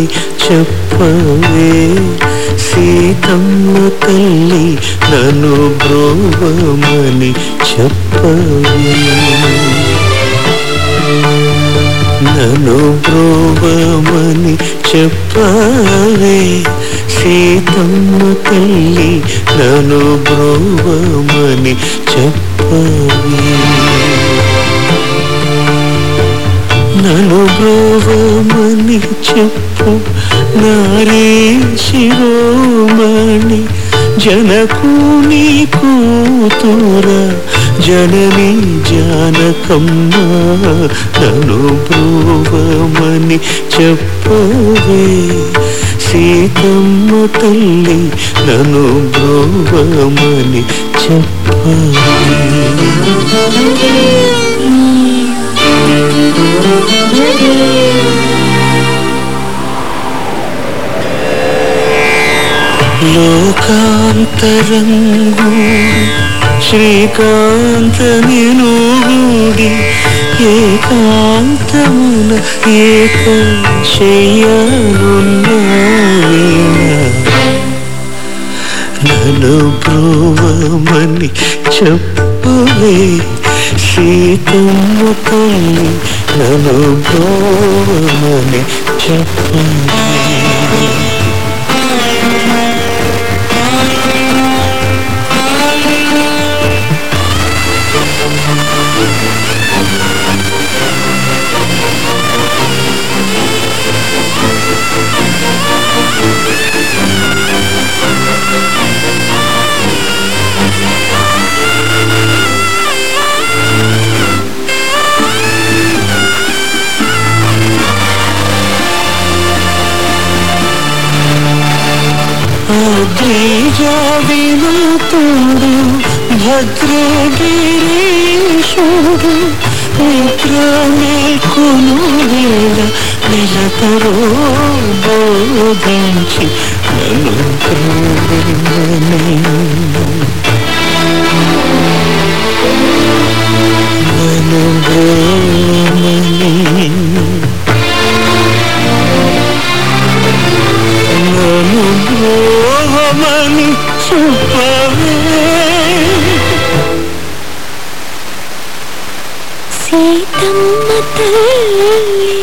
చెప్పవే. సీతమ్మ తల్లి నన్ను బ్రోవమని చెప్పవే. నన్ను బ్రోవమని చెప్పవే. సీతమ్మ తల్లి నన్ను బ్రోవమని చెప్పవే. నన్ను బ్రోవమని చెప్పు నారే శిరోమణి జనకుని కూతుర జనని జానకమ్మ నన్ను బ్రోవమని చెప్పవే. సీతమ్మ తల్లి నన్ను బ్రోవమని చెప్పవే. లోకాంతరంగు. శ్రీకాంత నినుగుడి ఏకాంతమున ఏక నను బ్రోవమని చెప్పవే సీతమ్మ తల్లి నన్ను బ్రోవమని చెప్పవే వినుతుడు భద్రగిరీశుడు మిత్రమేకును వేడ నిలతరో బోధించి నన్ను నన్ను సీతమ్మ తల్లి